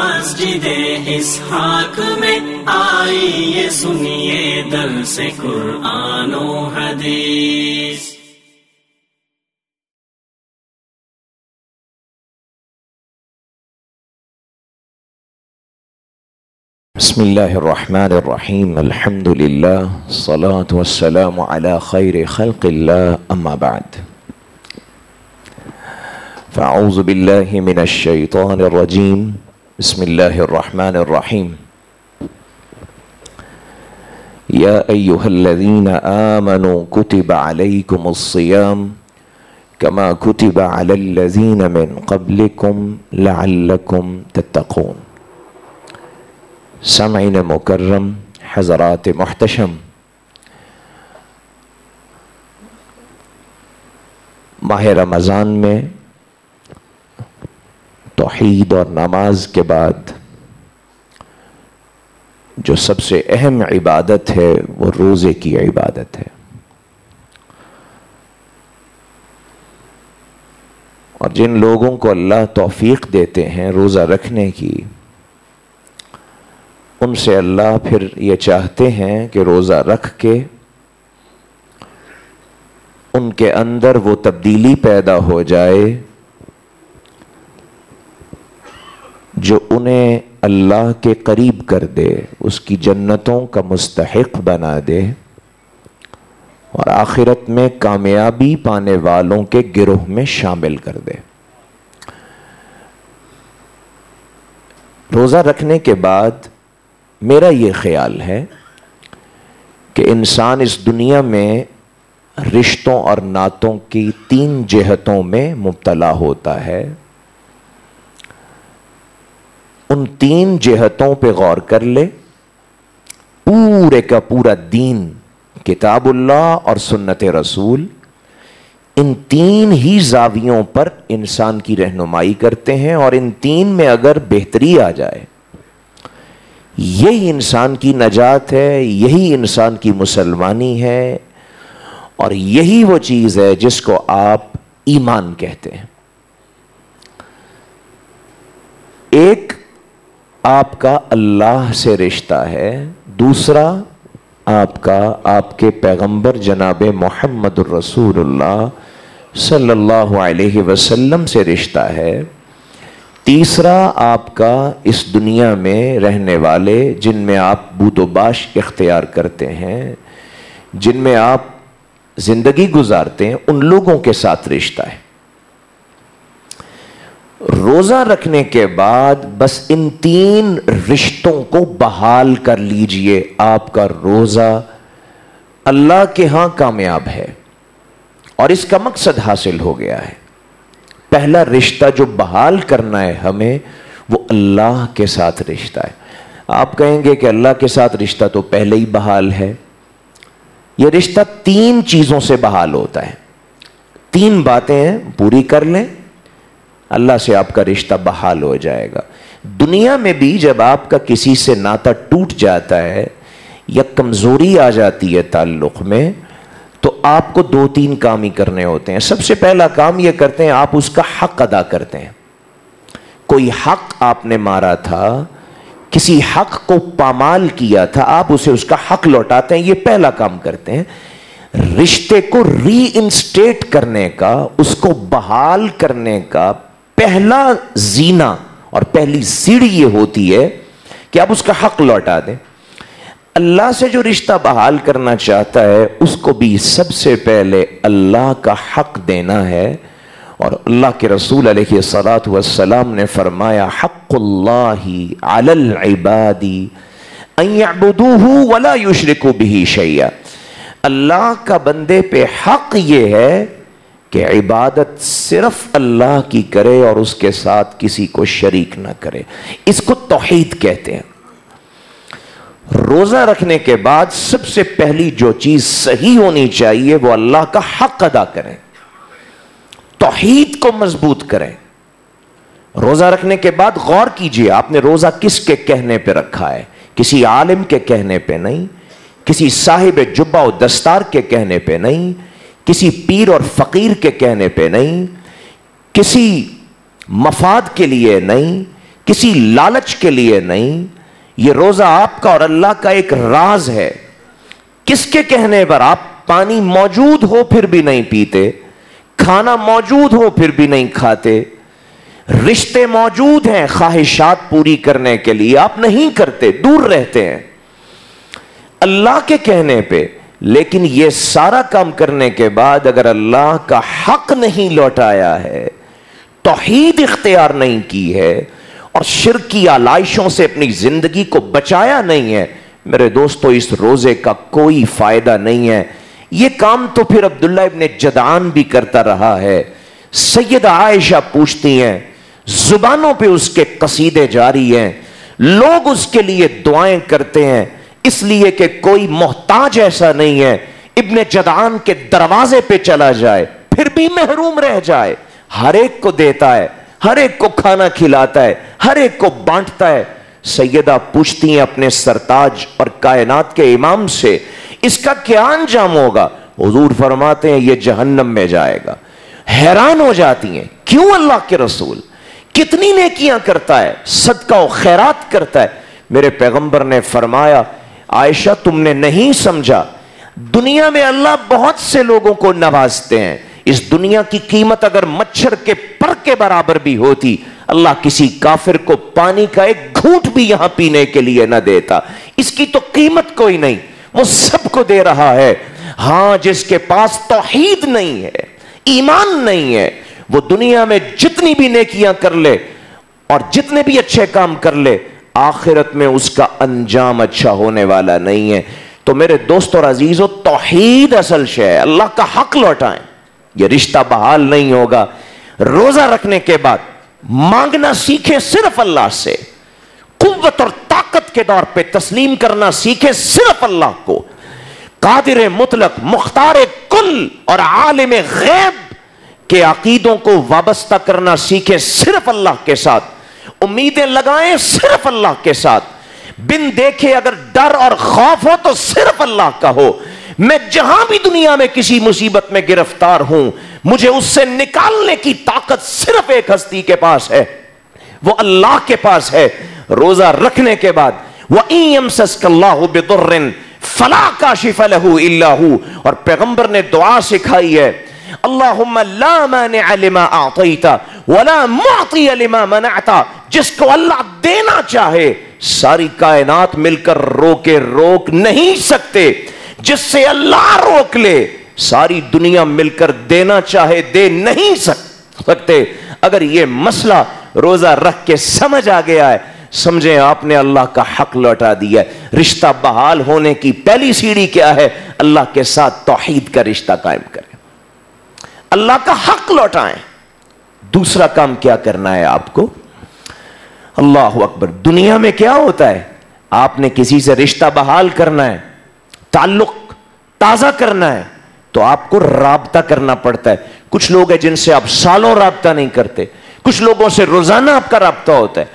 مسجد اسحاق میں آئیے سنیے دل سے قرآن و حدیث۔ بسم الله الرحمن الرحيم الحمد لله الصلاة والسلام على خير خلق الله أما بعد۔ فأعوذ بالله من الشيطان الرجيم بسم الله الرحمن الرحيم يا أيها الذين آمنوا كتب عليكم الصيام كما كتب على الذين من قبلكم لعلكم تتقون۔ سمعین مکرم، حضرات محتشم۔ ماہ رمضان میں توحید اور نماز کے بعد جو سب سے اہم عبادت ہے وہ روزے کی عبادت ہے۔ اور جن لوگوں کو اللہ توفیق دیتے ہیں روزہ رکھنے کی، ان سے اللہ پھر یہ چاہتے ہیں کہ روزہ رکھ کے ان کے اندر وہ تبدیلی پیدا ہو جائے۔ جو انہیں اللہ کے قریب کر دے، اس کی جنتوں کا مستحق بنا دے۔ اور آخرت میں کامیابی پانے والوں کے گروہ میں شامل کر دے۔ روزہ رکھنے کے بعد میرا یہ خیال ہے کہ انسان اس دنیا میں رشتوں اور نعتوں کی تین جہتوں میں مبتلا ہوتا ہے۔ ان تین جہتوں پہ غور کر لے۔ پورے کا پورا دین کتاب اللہ اور سنت رسول۔ ان تین ہی زاویوں پر انسان کی رہنمائی کرتے ہیں اور ان تین میں اگر بہتری آ جائے۔ یہی انسان کی نجات ہے، یہی انسان کی مسلمانی ہے۔ اور یہی وہ چیز ہے جس کو آپ ایمان کہتے ہیں۔ ایک آپ کا اللہ سے رشتہ ہے، دوسرا، آپ کا، آپ کے پیغمبر جناب محمد الرسول اللہ صلی اللہ علیہ وسلم سے رشتہ ہے۔ تیسرا، آپ کا اس دنیا میں رہنے والے جن میں آپ بود و باش اختیار کرتے ہیں، جن میں آپ زندگی گزارتے ہیں، ان لوگوں کے ساتھ رشتہ ہے۔ روزہ رکھنے کے بعد بس ان تین رشتوں کو بحال کر لیجیے، آپ کا روزہ اللہ کے ہاں کامیاب ہے اور اس کا مقصد حاصل ہو گیا ہے۔ پہلا رشتہ جو بحال کرنا ہے ہمیں، وہ اللہ کے ساتھ رشتہ ہے۔ آپ کہیں گے کہ اللہ کے ساتھ رشتہ تو پہلے ہی بحال ہے۔ یہ رشتہ تین چیزوں سے بحال ہوتا ہے۔ تین باتیں ہیں، پوری کر لیں۔ اللہ سے آپ کا رشتہ بحال ہو جائے گا۔ دنیا میں بھی جب آپ کا کسی سے ناتا ٹوٹ جاتا ہے یا کمزوری آ جاتی ہے تعلق میں، تو آپ کو دو تین کام ہی کرنے ہوتے ہیں۔ سب سے پہلا کام یہ کرتے ہیں، آپ اس کا حق ادا کرتے ہیں۔ کوئی حق آپ نے مارا تھا، کسی حق کو پامال کیا تھا، آپ اسے اس کا حق لوٹاتے ہیں۔ یہ پہلا کام کرتے ہیں۔ رشتے کو ری انسٹیٹ کرنے کا، اس کو بحال کرنے کا پہلا زینا اور پہلی سیڑھی یہ ہوتی ہے کہ آپ اس کا حق لوٹا دیں۔ اللہ سے جو رشتہ بحال کرنا چاہتا ہے، اس کو بھی سب سے پہلے اللہ کا حق دینا ہے۔ اور اللہ کے رسول علیہ صلاۃ والسلام نے فرمایا، حق اللہ علی العبادی ان یعبدوہ ولا یشرکو بھی شیئا۔ اللہ کا بندے پہ حق یہ ہے کہ عبادت صرف اللہ کی کرے اور اس کے ساتھ کسی کو شریک نہ کرے۔ اس کو توحید کہتے ہیں۔ روزہ رکھنے کے بعد سب سے پہلی جو چیز صحیح ہونی چاہیے وہ اللہ کا حق ادا کریں۔ توحید کو مضبوط کریں۔ روزہ رکھنے کے بعد غور کیجیے، آپ نے روزہ کس کے کہنے پہ رکھا ہے؟ کسی عالم کے کہنے پہ نہیں، کسی صاحب جبا و دستار کے کہنے پہ نہیں کسی پیر اور فقیر کے کہنے پہ نہیں، کسی مفاد کے لیے نہیں، کسی لالچ کے لیے نہیں، یہ روزہ آپ کا اور اللہ کا ایک راز ہے۔ کس کے کہنے پر آپ پانی موجود ہو پھر بھی نہیں پیتے، کھانا موجود ہو پھر بھی نہیں کھاتے، رشتے موجود ہیں خواہشات پوری کرنے کے لیے آپ نہیں کرتے، دور رہتے ہیں۔ اللہ کے کہنے پہ لیکن یہ سارا کام کرنے کے بعد اگر اللہ کا حق نہیں لوٹایا ہے، توحید اختیار نہیں کی ہے، اور شرکی آلائشوں سے اپنی زندگی کو بچایا نہیں ہے، میرے دوستو، اس روزے کا کوئی فائدہ نہیں ہے۔ یہ کام تو پھر عبداللہ ابن جدعان بھی کرتا رہا ہے۔ سید عائشہ پوچھتی ہیں، زبانوں پہ اس کے قصیدے جاری ہیں۔ لوگ اس کے لیے دعائیں کرتے ہیں۔ اس لیے کہ کوئی محتاج ایسا نہیں ہے، ابن جدعان کے دروازے پہ چلا جائے، پھر بھی محروم رہ جائے۔ ہر ایک کو دیتا ہے، ہر ایک کو کھانا کھلاتا ہے، ہر ایک کو بانٹتا ہے۔ سیدہ پوچھتی ہیں اپنے سرتاج اور کائنات کے امام سے، اس کا کیا انجام ہوگا؟ حضور فرماتے ہیں، یہ جہنم میں جائے گا۔ حیران ہو جاتی ہیں، کیوں اللہ کے رسول؟ کتنی نیکیاں کرتا ہے، صدقہ و خیرات کرتا ہے۔ میرے پیغمبر نے فرمایا عائشہ، تم نے نہیں سمجھا؟ دنیا میں اللہ بہت سے لوگوں کو نوازتے ہیں۔ اس دنیا کی قیمت اگر مچھر کے پر کے برابر بھی ہوتی، اللہ کسی کافر کو پانی کا ایک گھونٹ بھی یہاں پینے کے لیے نہ دیتا۔ اس کی تو قیمت کوئی نہیں، وہ سب کو دے رہا ہے۔ ہاں جس کے پاس توحید نہیں ہے، ایمان نہیں ہے، وہ دنیا میں جتنی بھی نیکیاں کر لے اور جتنے بھی اچھے کام کر لے آخرت میں اس کا انجام اچھا ہونے والا نہیں ہے۔ تو میرے دوست اور عزیز توحید اصل شے اللہ کا حق لوٹائیں۔ یہ رشتہ بحال نہیں ہوگا۔ روزہ رکھنے کے بعد مانگنا سیکھے صرف اللہ سے۔ قوت اور طاقت کے دور پہ تسلیم کرنا سیکھے صرف اللہ کو۔ قادر مطلق، مختار کل اور عالم غیب کے عقیدوں کو وابستہ کرنا سیکھے صرف اللہ کے ساتھ۔ امیدیں لگائیں صرف اللہ کے ساتھ۔ بن دیکھے اگر ڈر اور خوف ہو تو صرف اللہ کا ہو۔ میں جہاں بھی دنیا میں کسی مصیبت میں گرفتار ہوں، مجھے اس سے نکالنے کی طاقت صرف ایک ہستی کے پاس ہے۔ وہ اللہ کے پاس ہے۔ روزہ رکھنے کے بعد۔ وہ اللہ فلا کا شف اللہ اور پیغمبر نے دعا سکھائی ہے۔ اللہم لا مانع لما اعطیتا ولا معطی لما منعتا جس کو اللہ دینا چاہے، ساری کائنات مل کر روکے روک نہیں سکتے۔ جس سے اللہ روک لے، ساری دنیا مل کر دینا چاہے، دے نہیں سکتے۔ اگر یہ مسئلہ روزہ رکھ کے سمجھ آ گیا ہے، سمجھیں آپ نے اللہ کا حق لوٹا دیا ہے۔ رشتہ بحال ہونے کی پہلی سیڑھی کیا ہے؟ اللہ کے ساتھ توحید کا رشتہ قائم کریں۔ اللہ کا حق لوٹائیں۔ دوسرا کام کیا کرنا ہے آپ کو؟ اللہ اکبر، دنیا میں کیا ہوتا ہے؟ آپ نے کسی سے رشتہ بحال کرنا ہے، تعلق تازہ کرنا ہے، تو آپ کو رابطہ کرنا پڑتا ہے۔ کچھ لوگ ہیں جن سے آپ سالوں رابطہ نہیں کرتے، کچھ لوگوں سے روزانہ آپ کا رابطہ ہوتا ہے۔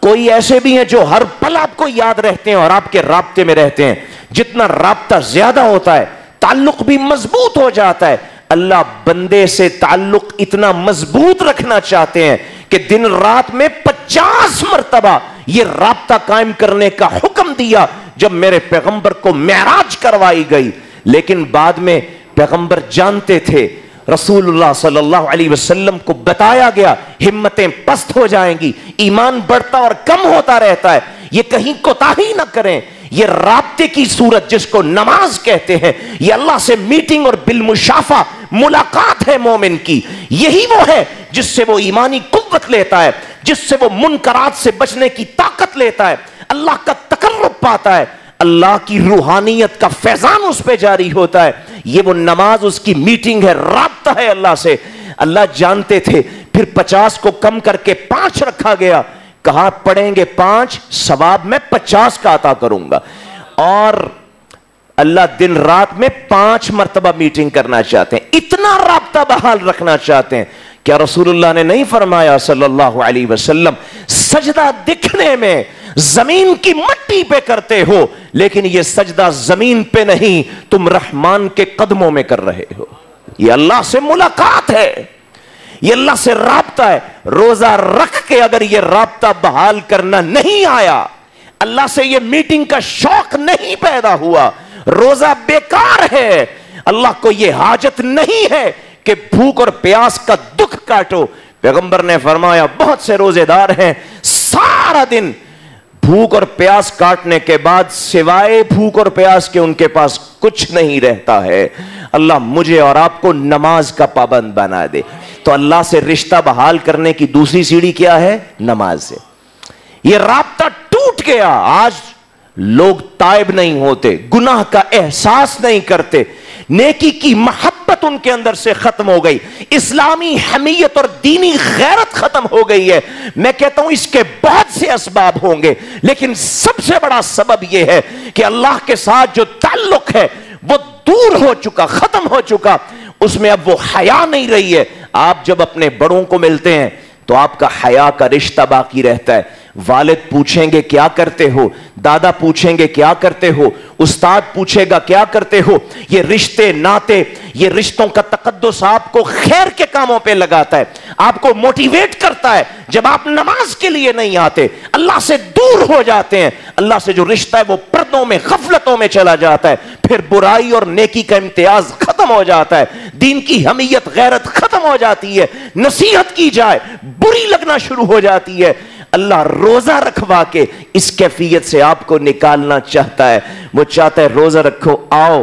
کوئی ایسے بھی ہیں جو ہر پل آپ کو یاد رہتے ہیں اور آپ کے رابطے میں رہتے ہیں۔ جتنا رابطہ زیادہ ہوتا ہے، تعلق بھی مضبوط ہو جاتا ہے۔ اللہ بندے سے تعلق اتنا مضبوط رکھنا چاہتے ہیں کہ دن رات میں پچاس مرتبہ یہ رابطہ قائم کرنے کا حکم دیا جب میرے پیغمبر کو معراج کروائی گئی۔ لیکن بعد میں پیغمبر جانتے تھے، رسول اللہ صلی اللہ علیہ وسلم کو بتایا گیا، ہمتیں پست ہو جائیں گی، ایمان بڑھتا اور کم ہوتا رہتا ہے۔ یہ کہیں کوتا ہی نہ کریں۔ یہ رابطے کی صورت جس کو نماز کہتے ہیں، یہ اللہ سے میٹنگ اور بالمشافہ ملاقات ہے مومن کی۔ یہی وہ ہے جس سے وہ ایمانی قوت لیتا ہے، جس سے وہ منکرات سے بچنے کی طاقت لیتا ہے۔ اللہ کا تقرب پاتا ہے۔ اللہ کی روحانیت کا فیضان اس پہ جاری ہوتا ہے۔ یہ وہ نماز، اس کی میٹنگ ہے، رابطہ ہے اللہ سے۔ اللہ جانتے تھے، پھر پچاس کو کم کر کے پانچ رکھا گیا۔ کہا پڑھیں گے پانچ؟ ثواب میں پچاس کا عطا کروں گا۔ اور اللہ دن رات میں پانچ مرتبہ میٹنگ کرنا چاہتے ہیں۔ اتنا رابطہ بحال رکھنا چاہتے ہیں۔ کیا رسول اللہ نے نہیں فرمایا صلی اللہ علیہ وسلم، سجدہ دکھنے میں زمین کی مٹی پہ کرتے ہو، لیکن یہ سجدہ زمین پہ نہیں، تم رحمان کے قدموں میں کر رہے ہو۔ یہ اللہ سے ملاقات ہے۔ یہ اللہ سے رابطہ ہے۔ روزہ رکھ کے اگر یہ رابطہ بحال کرنا نہیں آیا، اللہ سے یہ میٹنگ کا شوق نہیں پیدا ہوا۔ روزہ بیکار ہے۔ اللہ کو یہ حاجت نہیں ہے کہ بھوک اور پیاس کا دکھ کاٹو۔ پیغمبر نے فرمایا، بہت سے روزے دار ہیں، سارا دن بھوک اور پیاس کاٹنے کے بعد سوائے بھوک اور پیاس کے ان کے پاس کچھ نہیں رہتا ہے۔ اللہ مجھے اور آپ کو نماز کا پابند بنا دے۔ تو اللہ سے رشتہ بحال کرنے کی دوسری سیڑھی کیا ہے؟ نماز سے۔ یہ رابطہ ٹوٹ گیا۔ آج لوگ تائب نہیں ہوتے، گناہ کا احساس نہیں کرتے۔ نیکی کی محبت ان کے اندر سے ختم ہو گئی۔ اسلامی حمیت اور دینی غیرت ختم ہو گئی ہے۔ میں کہتا ہوں اس کے بہت سے اسباب ہوں گے، لیکن سب سے بڑا سبب یہ ہے کہ اللہ کے ساتھ جو تعلق ہے، وہ دور ہو چکا، ختم ہو چکا۔ اس میں اب وہ حیا نہیں رہی ہے۔ آپ جب اپنے بڑوں کو ملتے ہیں تو آپ کا حیا کا رشتہ باقی رہتا ہے۔ والد پوچھیں گے کیا کرتے ہو؟ دادا پوچھیں گے کیا کرتے ہو؟ استاد پوچھے گا کیا کرتے ہو؟ یہ رشتے ناتے یہ رشتوں کا تقدس آپ کو خیر کے کاموں پہ لگاتا ہے۔ آپ کو موٹیویٹ کرتا ہے۔ جب آپ نماز کے لیے نہیں آتے، اللہ سے دور ہو جاتے ہیں۔ اللہ سے جو رشتہ ہے وہ پردوں میں، غفلتوں میں چلا جاتا ہے۔ پھر برائی اور نیکی کا امتیاز ختم ہو جاتا ہے۔ دین کی حمیت غیرت ختم ہو جاتی ہے۔ نصیحت کی جائے، بری لگنا شروع ہو جاتی ہے۔ اللہ روزہ رکھوا کے اس کیفیت سے آپ کو نکالنا چاہتا ہے۔ وہ چاہتا ہے روزہ رکھو، آؤ۔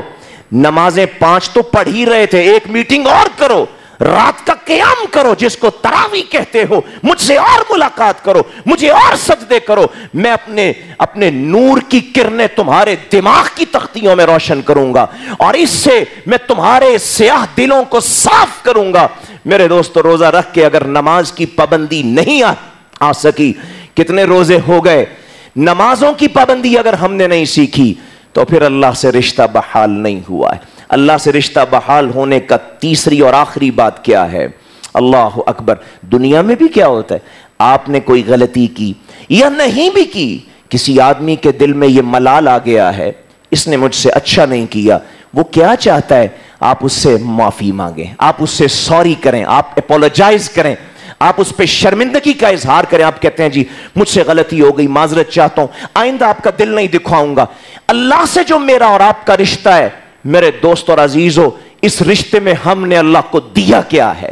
نمازیں پانچ تو پڑھ ہی رہے تھے، ایک میٹنگ اور کرو۔ رات کا قیام کرو، جس کو تراوی کہتے ہو مجھ سے اور ملاقات کرو، مجھے اور سجدے کرو۔ میں اپنے اپنے نور کی کرنیں تمہارے دماغ کی تختیوں میں روشن کروں گا اور اس سے میں تمہارے سیاہ دلوں کو صاف کروں گا۔ میرے دوست، روزہ رکھ کے اگر نماز کی پابندی نہیں آ آ سکی، کتنے روزے ہو گئے؟ نمازوں کی پابندی اگر ہم نے نہیں سیکھی، تو پھر اللہ سے رشتہ بحال نہیں ہوا ہے۔ اللہ سے رشتہ بحال ہونے کا تیسری اور آخری بات کیا ہے؟ اللہ اکبر۔ دنیا میں بھی کیا ہوتا ہے؟ آپ نے کوئی غلطی کی یا نہیں بھی کی؟ کسی آدمی کے دل میں یہ ملال آ گیا ہے، اس نے مجھ سے اچھا نہیں کیا۔ وہ کیا چاہتا ہے؟ آپ اس سے معافی مانگیں، آپ اس سے سوری کریں، آپ اپولوجائز کریں، آپ اس پہ شرمندگی کا اظہار کریں۔ آپ کہتے ہیں جی مجھ سے غلطی ہو گئی، معذرت چاہتا ہوں، آئندہ آپ کا دل نہیں دکھاؤں گا۔ اللہ سے جو میرا اور آپ کا رشتہ ہے میرے دوست اور عزیزو، اس رشتے میں ہم نے اللہ کو دیا کیا ہے۔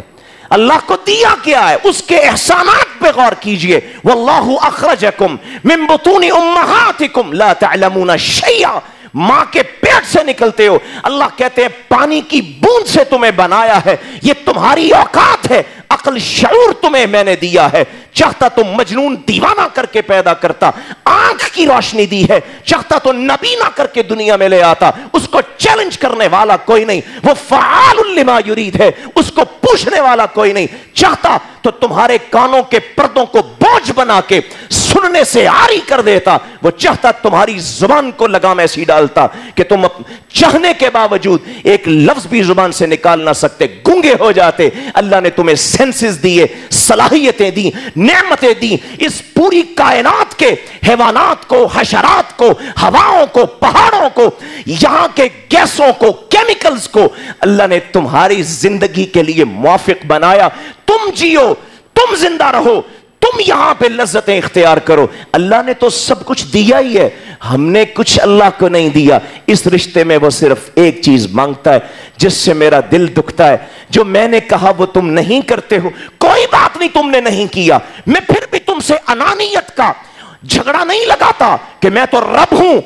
اللہ کو دیا کیا ہے۔ اس کے احسانات پہ غور کیجیے۔ واللہ اخرجکم من بطون امہاتکم لا تعلمون شیئا۔ ماں کے پیٹ سے نکلتے ہو۔ اللہ کہتے ہیں، پانی کی بوند سے تمہیں بنایا ہے۔ یہ تمہاری اوقات ہے۔ عقل شعور تمہیں میں نے دیا ہے۔ چاہتا تو مجنون دیوانہ کر کے پیدا کرتا، آنکھ کی روشنی دی ہے، چاہتا تو نبینا کر کے دنیا میں لے آتا۔ اس کو چیلنج کرنے والا کوئی نہیں، وہ فعال لما یرید ہے، اس کو پوچھنے والا کوئی نہیں۔ چاہتا تو تمہارے کانوں کے پردوں کو بوجھ بنا کے سننے سے آری کر دیتا۔ وہ چاہتا تمہاری زبان کو لگام ایسی ڈالتا کہ تم چاہنے کے باوجود ایک لفظ بھی زبان سے نکال نہ سکتے، گنگے ہو جاتے۔ اللہ نے تمہیں سینسز دیے صلاحیتیں دی نعمتیں دی اس پوری کائنات کے حیوانات کو، حشرات کو، ہواؤں کو، پہاڑوں کو، یہاں کے گیسوں کو، کیمیکلز کو اللہ نے تمہاری زندگی کے لیے موافق بنایا۔ تم جیو، تم زندہ رہو۔ تم یہاں پہ لذتیں اختیار کرو۔ اللہ نے تو سب کچھ دیا ہی ہے۔ ہم نے کچھ اللہ کو نہیں دیا۔ اس رشتے میں وہ صرف ایک چیز مانگتا ہے، جس سے میرا دل دکھتا ہے۔ جو میں نے کہا وہ تم نہیں کرتے ہو۔ کوئی بات نہیں تم نے نہیں کیا۔ میں پھر بھی تم سے انانیت کا جھگڑا نہیں لگاتا کہ میں تو رب ہوں۔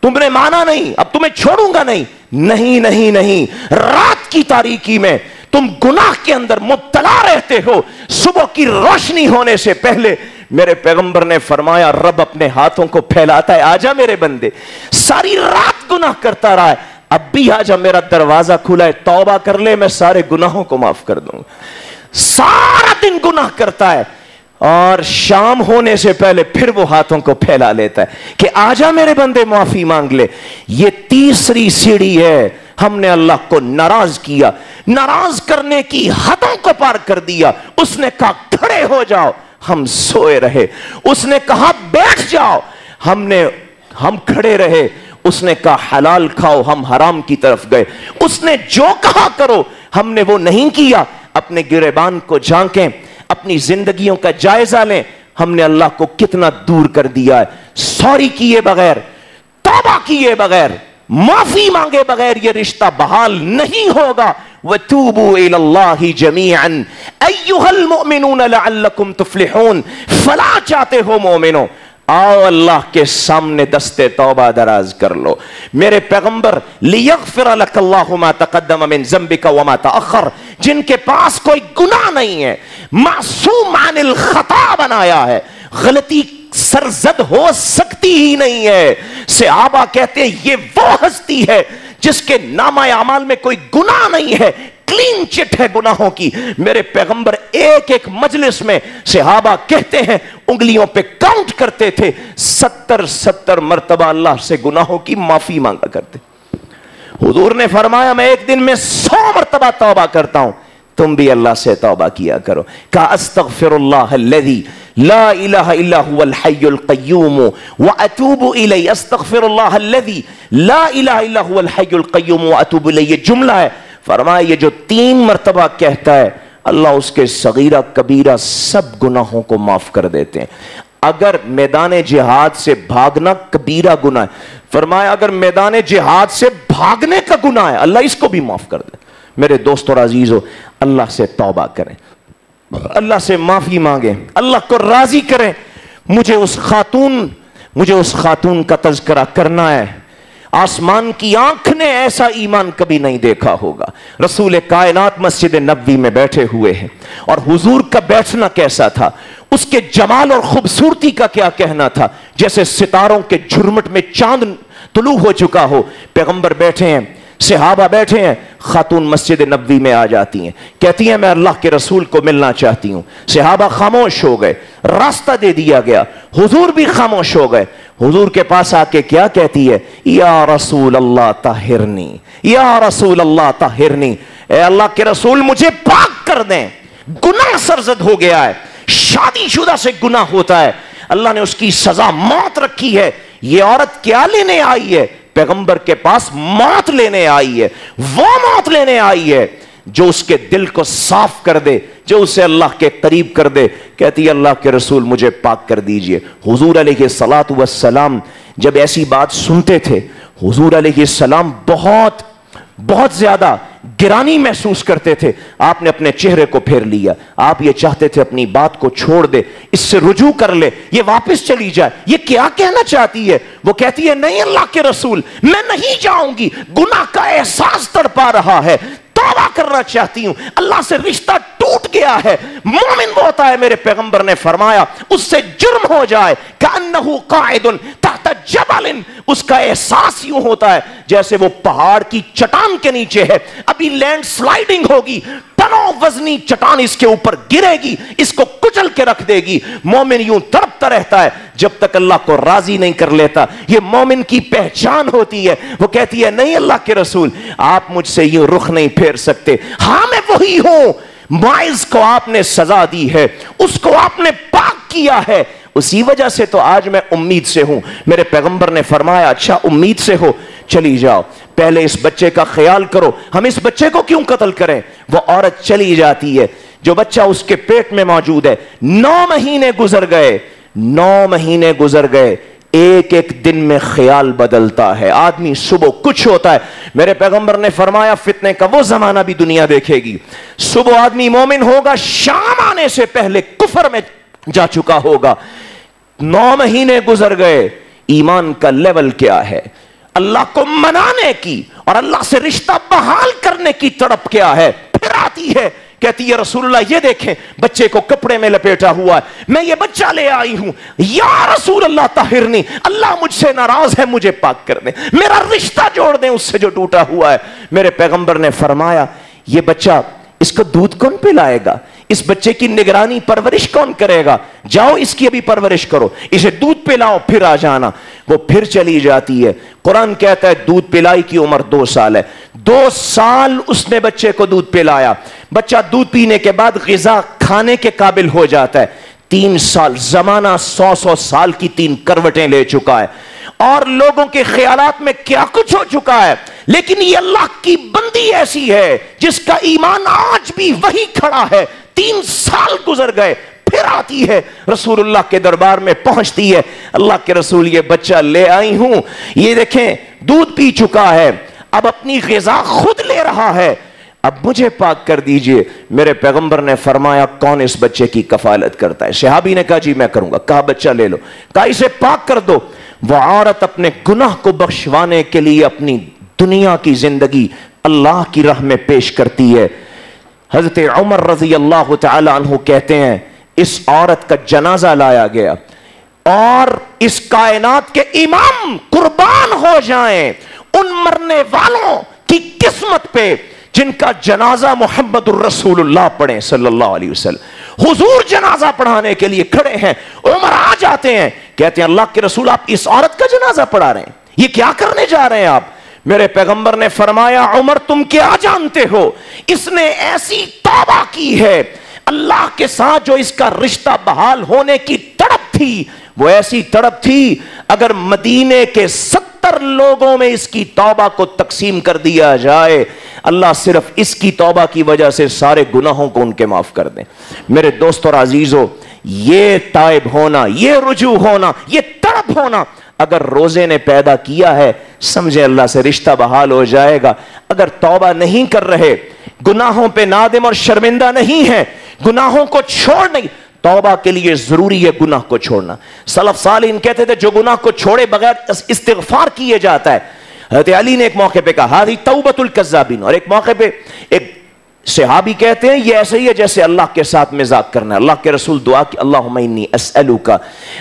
تم نے مانا نہیں، اب تمہیں چھوڑوں گا نہیں۔ نہیں نہیں نہیں۔ رات کی تاریکی میں تم گناہ کے اندر مبتلا رہتے ہو۔ صبح کی روشنی ہونے سے پہلے میرے پیغمبر نے فرمایا، رب اپنے ہاتھوں کو پھیلاتا ہے، آجا میرے بندے۔ ساری رات گناہ کرتا رہا ہے۔ اب بھی آجا میرا دروازہ کھلا ہے، توبہ کر لے، میں سارے گناہوں کو معاف کر دوں۔ سارا دن گناہ کرتا ہے۔ اور شام ہونے سے پہلے پھر وہ ہاتھوں کو پھیلا لیتا ہے کہ آجا میرے بندے، معافی مانگ لے۔ یہ تیسری سیڑھی ہے۔ ہم نے اللہ کو ناراض کیا، ناراض کرنے کی حدوں کو پار کر دیا۔ اس نے کہا، کھڑے ہو جاؤ، ہم سوئے رہے۔ اس نے کہا، بیٹھ جاؤ۔ ہم نے، ہم کھڑے رہے۔ اس نے کہا، حلال کھاؤ، ہم حرام کی طرف گئے۔ اس نے جو کہا کرو، ہم نے وہ نہیں کیا۔ اپنے گریبان کو جھانکیں، اپنی زندگیوں کا جائزہ لیں۔ ہم نے اللہ کو کتنا دور کر دیا ہے۔ سوری کیے بغیر، توبہ کیے بغیر۔ معافی مانگے بغیر یہ رشتہ بحال نہیں ہوگا۔ وَتُوبُوا إِلَى اللَّهِ جَمِيعًا۔ أَيُّهَا الْمُؤْمِنُونَ لَعَلَّكُمْ تُفْلِحُونَ۔ فلا چاہتے ہو مومنوں آؤ اللہ کے سامنے دستے توبہ دراز کر لو۔ میرے پیغمبر لیغفر لک اللہ ما تقدم من ذنبک وما تأخر۔ جن کے پاس کوئی گناہ نہیں ہے۔ معصوم عن الخطا بنایا ہے۔ غلطی سرزد ہو سکتی ہی نہیں ہے۔ صحابہ کہتے ہیں، یہ وہ ہستی ہے جس کے نامہ اعمال میں کوئی گناہ نہیں ہے۔ کلین چٹ ہے گناہوں کی۔ میرے پیغمبر ایک ایک مجلس میں صحابہ کہتے ہیں، انگلیوں پہ کاؤنٹ کرتے تھے۔ ستر ستر مرتبہ اللہ سے گناہوں کی معافی مانگا کرتے۔ حضور نے فرمایا، میں ایک دن میں سو مرتبہ توبہ کرتا ہوں۔ تم بھی اللہ سے توبہ کیا کرو۔ کا استغفر اللہ الذي لا الہ الا هو الحی القیوم واتوب الی استغفر اللہ الذي لا الہ الا هو الحی القیوم واتوب الی یہ جملہ ہے۔ فرمایا، یہ جو تین مرتبہ کہتا ہے، اللہ اس کے صغیرہ کبیرہ سب گناہوں کو معاف کر دیتے ہیں۔ اگر میدان جہاد سے بھاگنا کبیرہ گناہ ہے۔ فرمایا، اگر میدان جہاد سے بھاگنے کا گناہ ہے، اللہ اس کو بھی معاف کر دے۔ میرے دوست اور عزیزو اللہ سے توبہ کریں۔ اللہ سے معافی مانگیں۔ اللہ کو راضی کریں۔ مجھے اس خاتون، مجھے اس خاتون کا تذکرہ کرنا ہے۔ آسمان کی آنکھ نے ایسا ایمان کبھی نہیں دیکھا ہوگا۔ رسول کائنات مسجد نبوی میں بیٹھے ہوئے ہیں۔ اور حضور کا بیٹھنا کیسا تھا؟ اس کے جمال اور خوبصورتی کا کیا کہنا تھا؟ جیسے ستاروں کے جھرمٹ میں چاند طلوع ہو چکا ہو۔ پیغمبر بیٹھے ہیں۔ صحابہ بیٹھے ہیں، خاتون مسجد نبوی میں آ جاتی ہیں۔ کہتی ہیں، میں اللہ کے رسول کو ملنا چاہتی ہوں۔ صحابہ خاموش ہو گئے، راستہ دے دیا گیا۔ حضور بھی خاموش ہو گئے۔ حضور کے پاس آ کے کیا کہتی ہے؟ یا رسول اللہ طاہرنی، یا رسول اللہ طاہرنی۔ اے اللہ کے رسول، مجھے پاک کر دیں۔ گناہ سرزد ہو گیا ہے۔ شادی شدہ سے گناہ ہوتا ہے۔ اللہ نے اس کی سزا موت رکھی ہے۔ یہ عورت کیا لینے آئی ہے؟ پیغمبر کے پاس موت لینے آئی ہے، وہ موت لینے آئی ہے جو اس کے دل کو صاف کر دے، جو اسے اللہ کے قریب کر دے۔ کہتی ہے، اللہ کے رسول مجھے پاک کر دیجیے۔ حضور علیہ السلام جب ایسی بات سنتے تھے، حضور علیہ السلام بہت بہت زیادہ گرانی محسوس کرتے تھے۔ آپ نے اپنے چہرے کو پھیر لیا۔ آپ یہ چاہتے تھے اپنی بات کو چھوڑ دے، اس سے رجوع کر لے، یہ واپس چلی جائے۔ یہ کیا کہنا چاہتی ہے؟ وہ کہتی ہے، نہیں اللہ کے رسول، میں نہیں جاؤں گی۔ گناہ کا احساس تڑپا رہا ہے۔ توبہ کرنا چاہتی ہوں۔ اللہ سے رشتہ ٹوٹ گیا ہے۔ مومن وہ ہوتا ہے، میرے پیغمبر نے فرمایا، اس سے جرم ہو جائے۔ کانہو قائد تحت جبل اس کا احساس یوں ہوتا ہے جیسے وہ پہاڑ کی چٹان کے نیچے ہے۔ ابھی لینڈ سلائیڈنگ ہوگی ٹنوں وزنی چٹان اس کے اوپر گرے گی، اس کو کچل کے رکھ دے گی۔ مومن یوں تڑپتا رہتا ہے جب تک اللہ کو راضی نہیں کر لیتا۔ یہ مومن کی پہچان ہوتی ہے۔ وہ کہتی ہے، نہیں اللہ کے رسول، آپ مجھ سے یوں رخ نہیں پھیر سکتے۔ ہاں میں وہی ہوں۔ مائز کو آپ نے سزا دی ہے، اس کو آپ نے پاک کیا ہے۔ اسی وجہ سے تو آج میں امید سے ہوں۔ میرے پیغمبر نے فرمایا اچھا امید سے ہو، چلی جاؤ۔ پہلے اس بچے کا خیال کرو۔ ہم اس بچے کو کیوں قتل کریں؟ وہ عورت چلی جاتی ہے۔ جو بچہ اس کے پیٹ میں موجود ہے، نو مہینے گزر گئے۔ نو مہینے گزر گئے۔ ایک ایک دن میں خیال بدلتا ہے۔ آدمی صبح کچھ ہوتا ہے۔ میرے پیغمبر نے فرمایا، فتنے کا وہ زمانہ بھی دنیا دیکھے گی۔ صبح آدمی مومن ہوگا، شام آنے سے پہلے کفر میں جا چکا ہوگا۔ نو مہینے گزر گئے، ایمان کا لیول کیا ہے؟ اللہ کو منانے کی اور اللہ سے رشتہ بحال کرنے کی تڑپ کیا ہے؟ پھر آتی ہے، کہتی ہے، رسول اللہ، یہ دیکھیں، بچے کو کپڑے میں لپیٹا ہوا ہے۔ میں یہ بچہ لے آئی ہوں۔ یا رسول اللہ طاہرنی اللہ مجھ سے ناراض ہے، مجھے پاک کر دیں میرا رشتہ جوڑ دیں، اس سے جو ٹوٹا ہوا ہے۔ میرے پیغمبر نے فرمایا، یہ بچہ اس کو دودھ کون پلائے گا؟ اس بچے کی نگرانی پرورش کون کرے گا؟ جاؤ اس کی ابھی پرورش کرو، اسے دودھ پلاؤ، پھر آ جانا۔ وہ پھر چلی جاتی ہے۔ قرآن کہتا ہے، دودھ پلائی کی عمر دو سال ہے۔ دو سال اس نے بچے کو دودھ پلایا۔ بچہ دودھ پینے کے بعد غذا کھانے کے قابل ہو جاتا ہے۔ تین سال، زمانہ سو سو سال کی تین کروٹیں لے چکا ہے۔ اور لوگوں کے خیالات میں کیا کچھ ہو چکا ہے؟ لیکن یہ اللہ کی بندی ایسی ہے جس کا ایمان آج بھی وہی کھڑا ہے۔ تین سال گزر گئے، پھر آتی ہے، رسول اللہ کے دربار میں پہنچتی ہے۔ اللہ کے رسول یہ بچہ لے آئی ہوں۔ یہ دیکھیں، دودھ پی چکا ہے۔ اب اپنی غذا خود لے رہا ہے۔ اب مجھے پاک کر دیجیے۔ میرے پیغمبر نے فرمایا، کون اس بچے کی کفالت کرتا ہے؟ صحابی نے کہا جی میں کروں گا۔ کہا، بچہ لے لو۔ کہا، اسے پاک کر دو۔ وہ عورت اپنے گناہ کو بخشوانے کے لیے اپنی دنیا کی زندگی اللہ کی راہ میں پیش کرتی ہے۔ حضرت عمر رضی اللہ تعالی عنہ کہتے ہیں، اس عورت کا جنازہ لایا گیا اور اس کائنات کے امام قربان ہو جائیں ان مرنے والوں کی قسمت پہ جن کا جنازہ محمد الرسول اللہ پڑھیں صلی اللہ علیہ وسلم۔ حضور جنازہ پڑھانے کے لیے کھڑے ہیں، عمر آ جاتے ہیں، کہتے ہیں اللہ کے رسول آپ اس عورت کا جنازہ پڑھا رہے ہیں، یہ کیا کرنے جا رہے ہیں آپ؟ میرے پیغمبر نے فرمایا، عمر تم کیا جانتے ہو؟ اس نے ایسی توبہ کی ہے۔ اللہ کے ساتھ جو اس کا رشتہ بحال ہونے کی تڑپ تھی، وہ ایسی تڑپ تھی، اگر مدینے کے ستر لوگوں میں اس کی توبہ کو تقسیم کر دیا جائے، اللہ صرف اس کی توبہ کی وجہ سے سارے گناہوں کو ان کے معاف کر دیں میرے دوست اور عزیزو، یہ تائب ہونا، یہ رجوع ہونا، یہ تڑپ ہونا، اگر روزے نے پیدا کیا ہے سمجھے اللہ سے رشتہ بحال ہو جائے گا۔ اگر توبہ نہیں کر رہے، گناہوں پہ نادم اور شرمندہ نہیں ہے گناہوں کو چھوڑ نہیں۔ توبہ کے لیے ضروری ہے گناہ کو چھوڑنا۔ سلف صالحین کہتے تھے، جو گناہ کو چھوڑے بغیر استغفار کیے جاتا ہے۔ حضرت علی نے ایک موقع پہ کہا توبت القذابین اور ایک موقع پہ ایک صحابی کہتے ہیں، یہ ایسے ہی ہے جیسے اللہ کے ساتھ مزاق کرنا ہے۔ اللہ کے رسول دعا کی، اللہم انی اسألوکا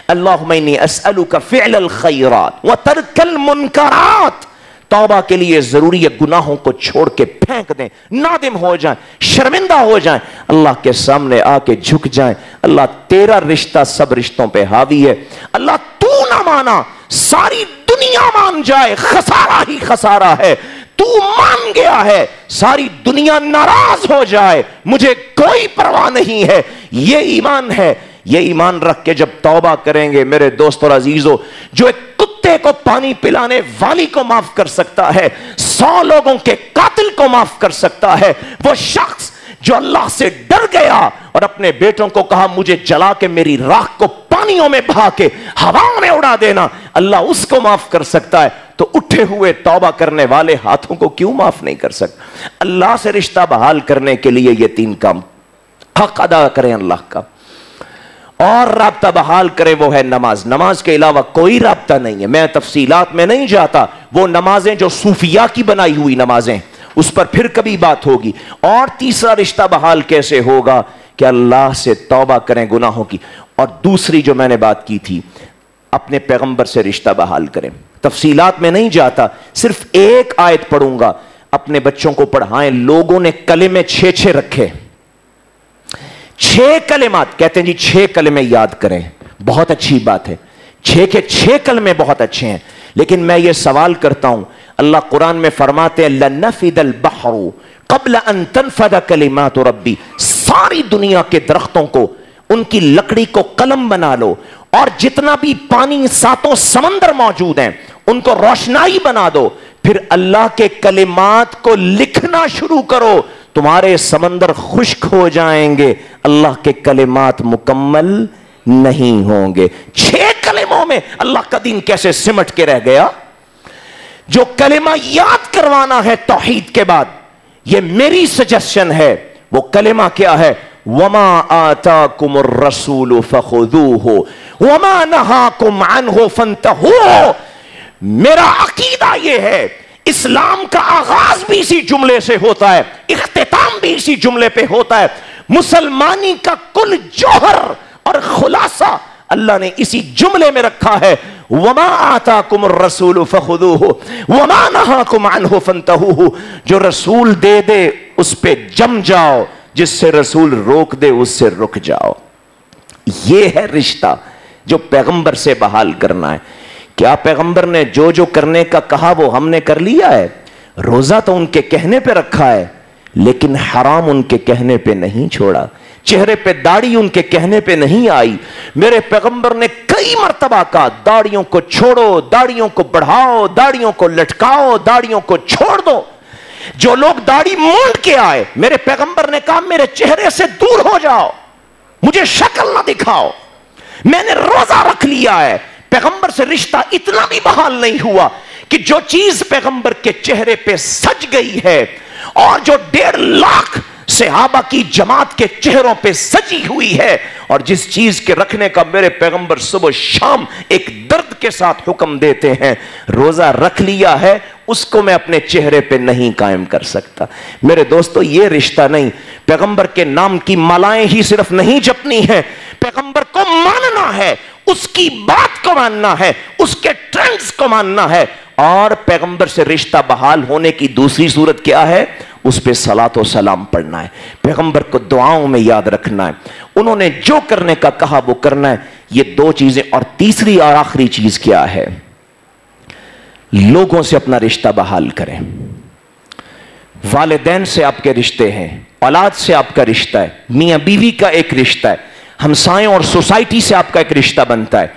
اللہم انی اسألوکا فعل الخیرات وترک المنکرات۔ توبہ کے لیے ضروری ہے گناہوں کو چھوڑ کے پھینک دیں، نادم ہو جائیں، شرمندہ ہو جائیں۔ اللہ کے سامنے آ کے جھک جائیں۔ اللہ تیرا رشتہ سب رشتوں پہ حاوی ہے۔ اللہ تو نہ مانا، ساری دنیا مان جائے، خسارہ ہی خسارہ ہے۔ تو مان گیا ہے، ساری دنیا ناراض ہو جائے، مجھے کوئی پرواہ نہیں ہے۔ یہ ایمان ہے، یہ ایمان رکھ کے جب توبہ کریں گے میرے دوست اور عزیزو، جو ایک کتے کو پانی پلانے والی کو معاف کر سکتا ہے، سو لوگوں کے قاتل کو معاف کر سکتا ہے۔ وہ شخص جو اللہ سے ڈر گیا اور اپنے بیٹوں کو کہا، مجھے جلا کے میری راکھ کو پانیوں میں بہا کے ہوا میں اڑا دینا، اللہ اس کو معاف کر سکتا ہے۔ تو اٹھے ہوئے توبہ کرنے والے ہاتھوں کو کیوں معاف نہیں کر سکتا اللہ سے رشتہ بحال کرنے کے لیے یہ تین کام۔ حق ادا کریں اللہ کا۔ اور رابطہ بحال کرے وہ ہے نماز۔ نماز کے علاوہ کوئی رابطہ نہیں ہے۔ میں تفصیلات میں نہیں جاتا۔ وہ نمازیں جو صوفیاء کی بنائی ہوئی نمازیں اس پر پھر کبھی بات ہوگی۔ اور تیسرا رشتہ بحال کیسے ہوگا؟ کہ اللہ سے توبہ کریں گناہوں کی۔ اور دوسری جو میں نے بات کی تھی، اپنے پیغمبر سے رشتہ بحال کریں۔ تفصیلات میں نہیں جاتا، صرف ایک آیت پڑھوں گا۔ اپنے بچوں کو پڑھائیں، لوگوں نے کلے میں چھ چھ رکھے۔ چھ کلمات، کہتے ہیں جی چھ کلمے یاد کریں۔ بہت اچھی بات ہے۔ چھ کے چھ کلمے بہت اچھے ہیں۔ لیکن میں یہ سوال کرتا ہوں اللہ قرآن میں فرماتے ہیں، لنفد البحر قبل ان تنفد کلمات ربی ساری دنیا کے درختوں کو، ان کی لکڑی کو قلم بنا لو۔ اور جتنا بھی پانی ساتوں سمندر موجود ہیں، ان کو روشنائی بنا دو۔ پھر اللہ کے کلمات کو لکھنا شروع کرو۔ تمہارے سمندر خشک ہو جائیں گے۔ اللہ کے کلمات مکمل نہیں ہوں گے۔ چھ کلموں میں اللہ کا دین کیسے سمٹ کے رہ گیا؟ جو کلمہ یاد کروانا ہے توحید کے بعد، یہ میری سجیشن ہے۔ وہ کلمہ کیا ہے؟ وما آتاکم الرسول فخذوه، وما نهاکم عنه فانتهوا میرا عقیدہ یہ ہے، اسلام کا آغاز بھی اسی جملے سے ہوتا ہے، اختتام بھی اسی جملے پہ ہوتا ہے۔ مسلمانی کا کل جوہر اور خلاصہ اللہ نے اسی جملے میں رکھا ہے۔ وما آتاکم الرسول فخذوه وما نهاکم عنه فانتهوا جو رسول دے دے، اس پہ جم جاؤ، جس سے رسول روک دے، اس سے رک جاؤ۔ یہ ہے رشتہ جو پیغمبر سے بحال کرنا ہے۔ کیا پیغمبر نے جو جو کرنے کا کہا وہ ہم نے کر لیا ہے؟ روزہ تو ان کے کہنے پہ رکھا ہے، لیکن حرام ان کے کہنے پہ نہیں چھوڑا۔ چہرے پہ داڑھی ان کے کہنے پہ نہیں آئی۔ میرے پیغمبر نے کئی مرتبہ کہا داڑیوں کو چھوڑو داڑیوں کو بڑھاؤ داڑیوں کو لٹکاؤ داڑیوں کو چھوڑ دو۔ جو لوگ داڑھی مونڈ کے آئے، میرے پیغمبر نے کہا، میرے چہرے سے دور ہو جاؤ، مجھے شکل نہ دکھاؤ۔ میں نے روزہ رکھ لیا ہے۔ پیغمبر سے رشتہ اتنا بھی بحال نہیں ہوا کہ جو چیز پیغمبر کے چہرے پہ سج گئی ہے اور جو ڈیڑھ لاکھ صحابہ کی جماعت کے چہروں پہ سجی ہوئی ہے اور جس چیز کے رکھنے کا میرے پیغمبر صبح شام ایک درد کے ساتھ حکم دیتے ہیں، روزہ رکھ لیا ہے، اس کو میں اپنے چہرے پہ نہیں قائم کر سکتا۔ میرے دوستو، یہ رشتہ نہیں۔ پیغمبر کے نام کی مالائیں ہی صرف نہیں جپنی ہے پیغمبر کو ماننا ہے، اس کی بات کو ماننا ہے، اس کے ٹرینڈز کو ماننا ہے۔ اور پیغمبر سے رشتہ بحال ہونے کی دوسری صورت کیا ہے؟ اس پہ سلات و سلام پڑھنا ہے۔ پیغمبر کو دعاؤں میں یاد رکھنا ہے۔ انہوں نے جو کرنے کا کہا وہ کرنا ہے۔ یہ دو چیزیں اور تیسری اور آخری چیز کیا ہے۔ لوگوں سے اپنا رشتہ بحال کریں۔ والدین سے آپ کے رشتے ہیں۔ اولاد سے آپ کا رشتہ ہے۔ میاں بیوی کا ایک رشتہ ہے۔ ہمسائیں اور سوسائٹی سے آپ کا ایک رشتہ بنتا ہے۔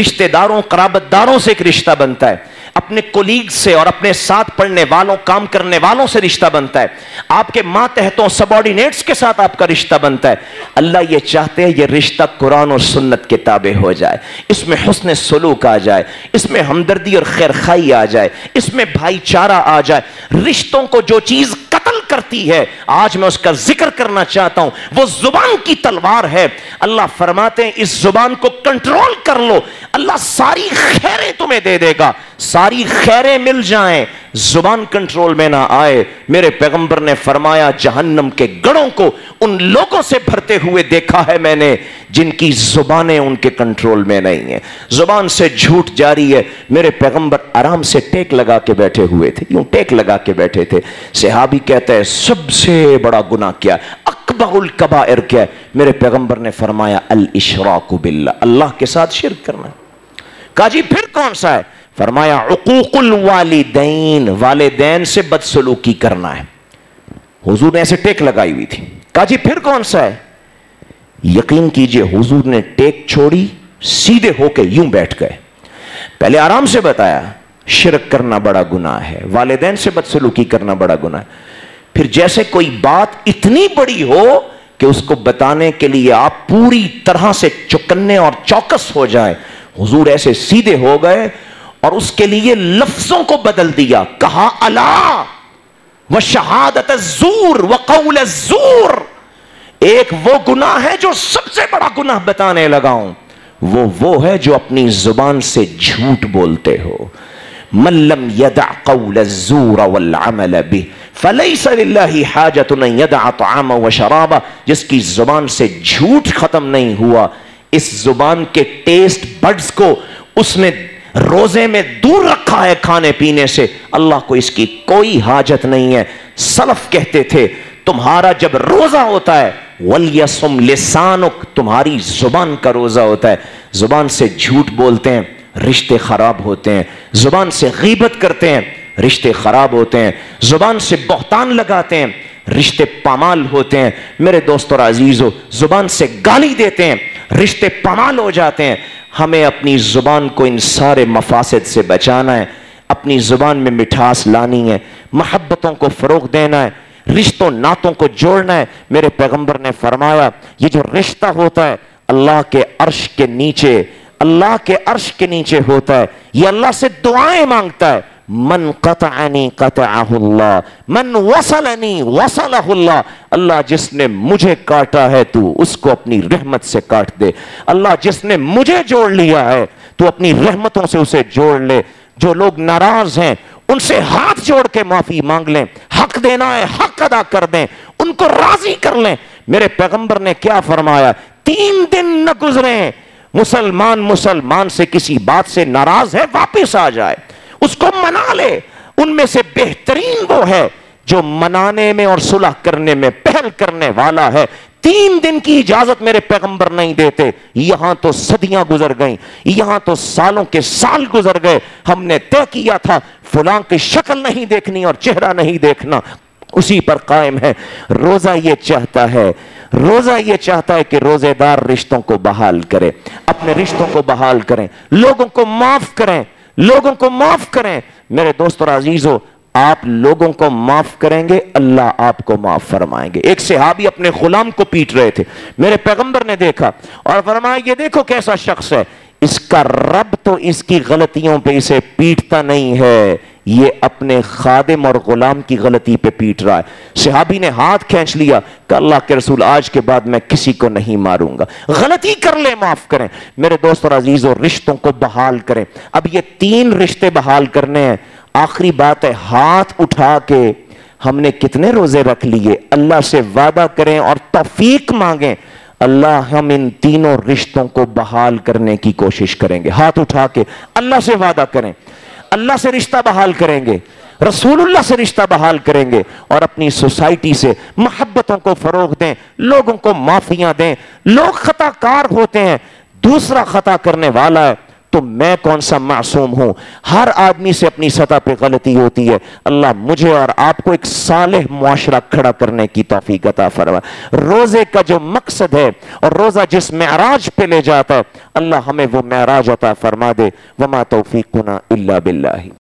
رشتہ داروں، قرابت داروں سے ایک رشتہ بنتا ہے۔ اپنے کولیگ سے اور اپنے ساتھ پڑھنے والوں، کام کرنے والوں سے رشتہ بنتا ہے۔ آپ کے ماں تحتوں سبارڈینیٹس کے ساتھ آپ کا رشتہ بنتا ہے۔ اللہ یہ چاہتے ہیں یہ رشتہ قرآن اور سنت کے تابع ہو جائے۔ اس میں حسن سلوک آ جائے۔ اس میں ہمدردی اور خیر خائی آ جائے۔ اس میں بھائی چارہ آ جائے۔ رشتوں کو جو چیز قتل کرتی ہے، آج میں اس کا ذکر کرنا چاہتا ہوں۔ وہ زبان کی تلوار ہے۔ اللہ فرماتے ہیں، اس زبان کو کنٹرول کر لو۔ اللہ ساری خیریں تمہیں دے دے گا۔ ساری خیریں مل جائیں، زبان کنٹرول میں نہ آئے۔ میرے پیغمبر نے فرمایا، جہنم کے گڑوں کو ان لوگوں سے بھرتے ہوئے دیکھا ہے میں نے، جن کی زبانیں ان کے کنٹرول میں نہیں ہیں۔ زبان سے جھوٹ جاری ہے۔ میرے پیغمبر آرام سے ٹیک لگا کے بیٹھے ہوئے تھے، یوں ٹیک لگا کے بیٹھے تھے۔ صحابی کہتا ہے، سب سے بڑا گناہ کیا، اکبر الکبائر کیا۔ میرے پیغمبر نے فرمایا، الاشراک باللہ، اللہ کے ساتھ شرک کرنا۔ کہا جی پھر کون سا ہے؟ فرمایا عقوق الوالدین والدین سے بدسلوکی کرنا ہے۔ حضور نے ایسے ٹیک لگائی ہوئی تھی۔ کہا جی پھر کون سا ہے؟ یقین کیجیے، حضور نے ٹیک چھوڑی، سیدھے ہو کے یوں بیٹھ گئے۔ پہلے آرام سے بتایا، شرک کرنا بڑا گناہ ہے، والدین سے بدسلوکی کرنا بڑا گناہ ہے۔ پھر جیسے کوئی بات اتنی بڑی ہو کہ اس کو بتانے کے لیے آپ پوری طرح سے چکنے اور چوکس ہو جائیں، حضور ایسے سیدھے ہو گئے۔ اور اس کے لیے لفظوں کو بدل دیا۔ کہا، اللہ! و شہادت زور و قول زور ایک وہ گناہ ہے جو سب سے بڑا گناہ بتانے لگا ہوں۔ وہ وہ ہے جو اپنی زبان سے جھوٹ بولتے ہو۔ من لم يدع قول الزور والعمل به فليس لله حاجة ان يدع طعاما وشرابا جس کی زبان سے جھوٹ ختم نہیں ہوا، اس زبان کے ٹیسٹ بڈز کو اس نے روزے میں دور رکھا ہے کھانے پینے سے۔ اللہ کو اس کی کوئی حاجت نہیں ہے۔ سلف کہتے تھے، تمہارا جب روزہ ہوتا ہے ولیسم لسانک تمہاری زبان کا روزہ ہوتا ہے۔ زبان سے جھوٹ بولتے ہیں، رشتے خراب ہوتے ہیں۔ زبان سے غیبت کرتے ہیں، رشتے خراب ہوتے ہیں۔ زبان سے بہتان لگاتے ہیں۔ رشتے پامال ہوتے ہیں۔ میرے دوست اور عزیز ہو زبان سے گالی دیتے ہیں، رشتے پامال ہو جاتے ہیں۔ ہمیں اپنی زبان کو ان سارے مفاسد سے بچانا ہے۔ اپنی زبان میں مٹھاس لانی ہے، محبتوں کو فروغ دینا ہے، رشتوں ناتوں کو جوڑنا ہے۔ میرے پیغمبر نے فرمایا، یہ جو رشتہ ہوتا ہے، اللہ کے عرش کے نیچے، اللہ کے عرش کے نیچے ہوتا ہے۔ یہ اللہ سے دعائیں مانگتا ہے۔ من قطعنی قطعہ اللہ من وصلنی وصلہ اللہ اللہ جس نے مجھے کاٹا ہے تو اس کو اپنی رحمت سے کاٹ دے۔ اللہ جس نے مجھے جوڑ لیا ہے تو اپنی رحمتوں سے اسے جوڑ لے۔ جو لوگ ناراض ہیں، ان سے ہاتھ جوڑ کے معافی مانگ لیں۔ حق دینا ہے، حق ادا کر دیں۔ ان کو راضی کر لیں۔ میرے پیغمبر نے کیا فرمایا؟ تین دن نہ گزرے مسلمان مسلمان سے کسی بات سے ناراض ہے، واپس آ جائے۔ اس کو منا لے۔ ان میں سے بہترین وہ ہے جو منانے میں اور صلح کرنے میں، پہل کرنے والا ہے۔ تین دن کی اجازت میرے پیغمبر نہیں دیتے۔ یہاں تو صدیاں گزر گئیں۔ یہاں تو سالوں کے سال گزر گئے۔ ہم نے طے کیا تھا، فلاں کی شکل نہیں دیکھنی اور چہرہ نہیں دیکھنا۔ اسی پر قائم ہے۔ روزہ یہ چاہتا ہے، روزہ یہ چاہتا ہے کہ روزے دار رشتوں کو بحال کرے۔ اپنے رشتوں کو بحال کریں۔ لوگوں کو معاف کریں۔ لوگوں کو معاف کریں۔ میرے دوست اور عزیزو، آپ لوگوں کو معاف کریں گے، اللہ آپ کو معاف فرمائیں گے۔ ایک صحابی اپنے غلام کو پیٹ رہے تھے۔ میرے پیغمبر نے دیکھا اور فرمایا، یہ دیکھو کیسا شخص ہے۔ اس کا رب تو اس کی غلطیوں پہ اسے پیٹتا نہیں ہے۔ یہ اپنے خادم اور غلام کی غلطی پہ پیٹ رہا ہے۔ صحابی نے ہاتھ کھینچ لیا کہ اللہ کے رسول آج کے بعد میں کسی کو نہیں ماروں گا۔ غلطی کر لے معاف کریں۔ میرے دوست اور عزیزوں، رشتوں کو بحال کریں۔ اب یہ تین رشتے بحال کرنے ہیں۔ آخری بات ہے، ہاتھ اٹھا کے ہم نے کتنے روزے رکھ لیے؟ اللہ سے وعدہ کریں اور توفیق مانگیں۔ اللہ ہم ان تینوں رشتوں کو بحال کرنے کی کوشش کریں گے۔ ہاتھ اٹھا کے اللہ سے وعدہ کریں۔ اللہ سے رشتہ بحال کریں گے، رسول اللہ سے رشتہ بحال کریں گے اور اپنی سوسائٹی سے محبتوں کو فروغ دیں، لوگوں کو معافیاں دیں۔ لوگ خطا کار ہوتے ہیں، دوسرا خطا کرنے والا ہے۔ تو میں کون سا معصوم ہوں؟ ہر آدمی سے اپنی سطح پہ غلطی ہوتی ہے۔ اللہ مجھے اور آپ کو ایک صالح معاشرہ کھڑا کرنے کی توفیق عطا فرما۔ روزے کا جو مقصد ہے اور روزہ جس معراج پہ لے جاتا ہے، اللہ ہمیں وہ معراج عطا فرما دے۔ وما توفیقنا الا باللہ۔